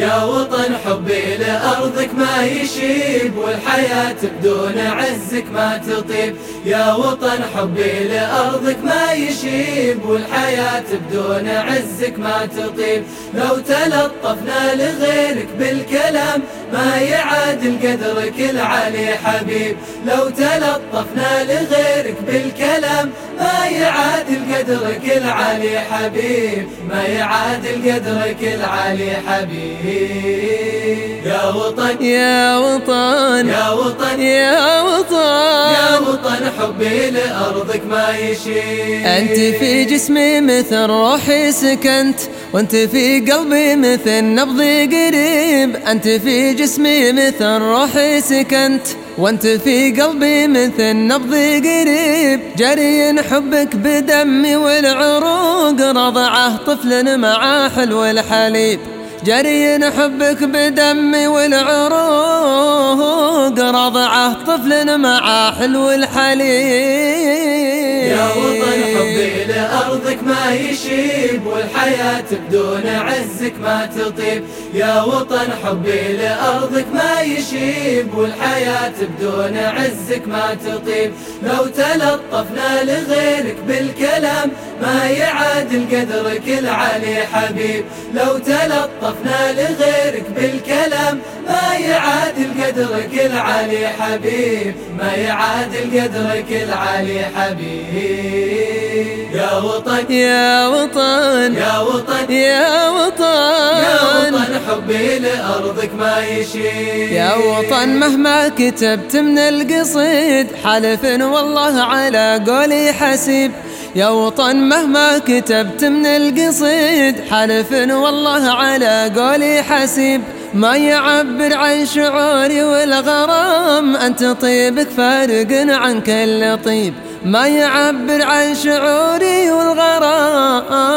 يا وطن حبي لأرضك ما يشيب والحياة بدون عزك ما تطيب. يا وطن حبي لأرضك ما يشيب والحياة بدون عزك ما تطيب. لو تلطفنا لغيرك بالكلام ما يعادل قدرك العلي حبيب. لو تلطفنا لغيرك بالكلام ما يعادل قدرك العلي حبيب ما يعادل قدرك العلي حبيب. يا وطن يا وطن يا وطن يا وطن يا وطن حبي لأرضك ما يشيل. أنت في جسمي مثل روحي سكنت وأنت في قلبي مثل نبضي قريب. أنت في جسمي مثل روحي سكنت وانت في قلبي مثل نبضي قريب جري حبك بدمي والعروق رضعه طفل مع حلو الحليب. جري حبك بدمي والعروق رضعه طفل مع حلو الحليب. يا وطن حبي لأرضك ما يشيب والحياة بدون عزك ما تطيب. يا وطن حبي لأرضك ما يشيب والحياة بدون عزك ما تطيب. لو تلطفنا لغيرك بالكلام ما يعادل قدرك العلي حبيب. لو تلطفنا لغيرك بالكلام ما يعادل قدرك العلي حبيب. ما يعادل قدرك العلي حبيب. يا وطن يا وطن يا وطن يا وطن يا وطن حبي لأرضك ما يشيل. يا وطن مهما كتبت من القصيد حلف والله على قولي حسيب. يا وطن مهما كتبت من القصيد حلف والله على قولي حسيب. ما يعبر عن شعوري والغرام أنت طيبك فارق عن كل طيب. ما يعبر عن شعوري والغرام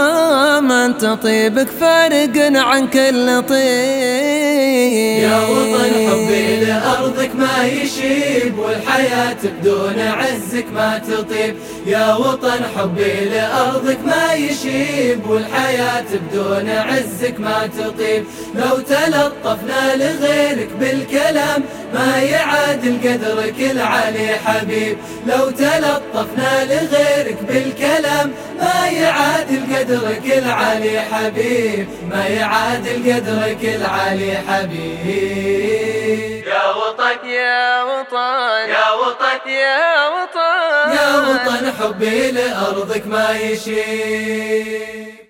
أنت طيبك فارق عن كل طيب. يا وطن حبي لأرضك ما يشيب والحياة بدون عزك ما تطيب. يا وطن حبي لأرضك ما يشيب والحياة بدون عزك ما تطيب. لو تلطفنا لغيرك بالكلام ما يعادل قدرك العلي حبيب. لو تلطفنا لغيرك بالكلام ما يعادل قدرك العلي حبيب. ما يعادل قدرك العلي حبيب. يا وطن يا وطن يا وطن يا وطن. يا وطن حبي لأرضك ما يشيل